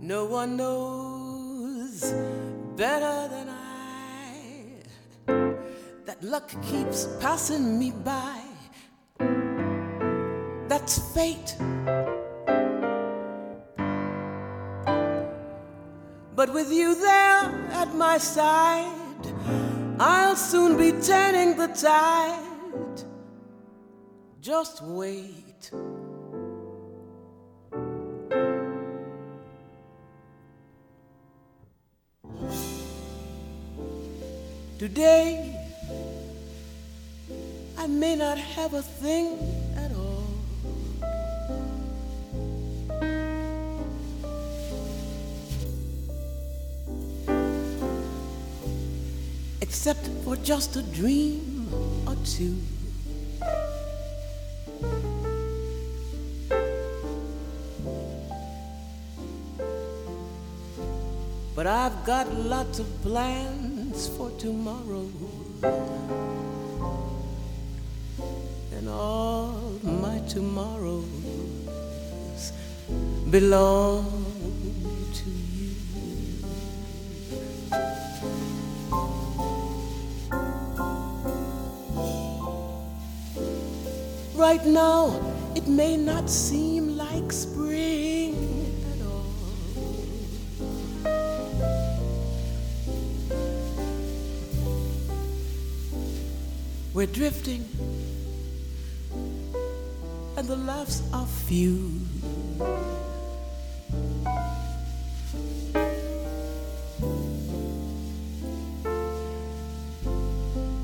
No one knows better than I that luck keeps passing me by. That's fate. But with you there at my side, I'll soon be turning the tide. Just wait. Today, I may not have a thing at all. Except for just a dream or two. But I've got lots of plans for tomorrow. And all my tomorrows belong to you. Right now, it may not seem like spring We're drifting, and the laughs are few.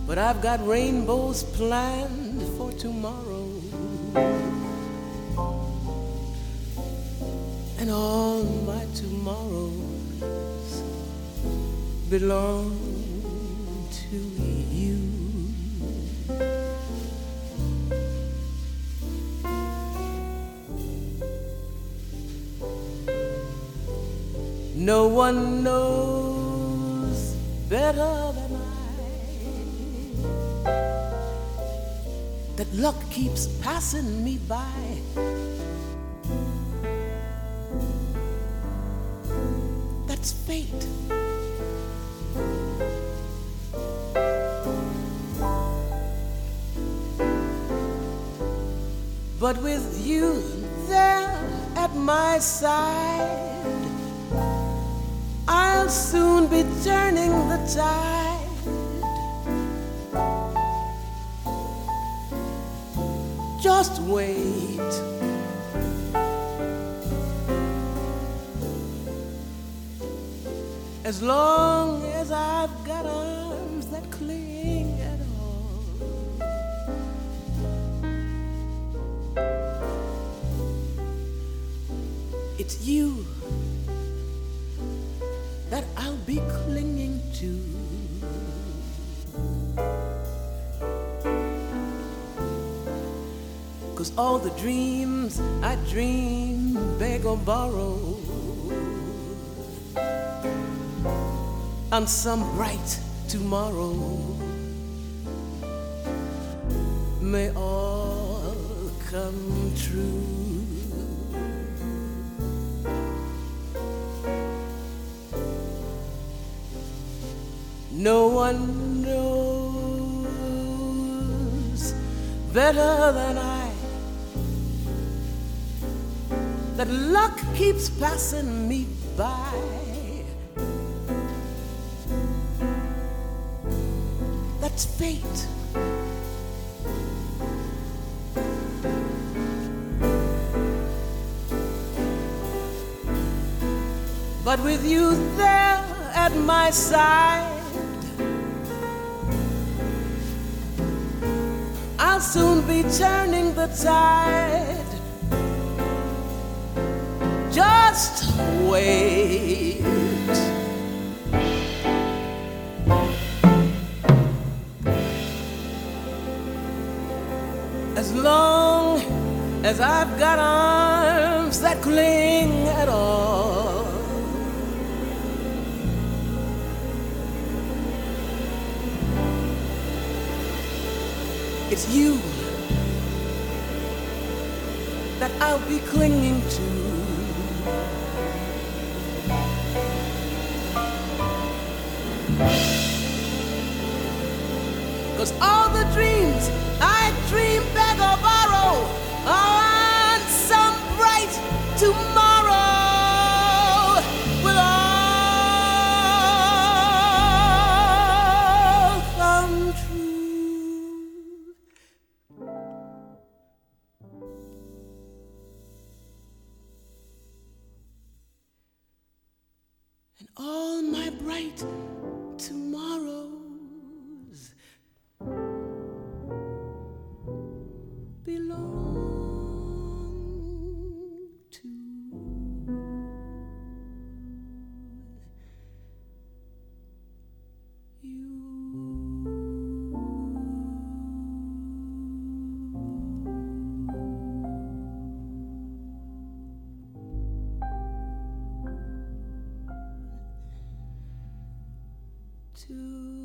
But I've got rainbows planned for tomorrow. And all my tomorrows belong to you. No one knows better than I that luck keeps passing me by. That's fate. But with you there at my side, I'll soon be turning the tide. Just wait. As long as I've got arms that cling at all. It's you be clinging to. Cause all the dreams I dream, beg or borrow on some bright tomorrow may all come true. No one knows better than I that luck keeps passing me by. That's fate. But with you there at my side, soon be turning the tide. Just wait. As long as I've got arms that cling at all. It's you that I'll be clinging to. My To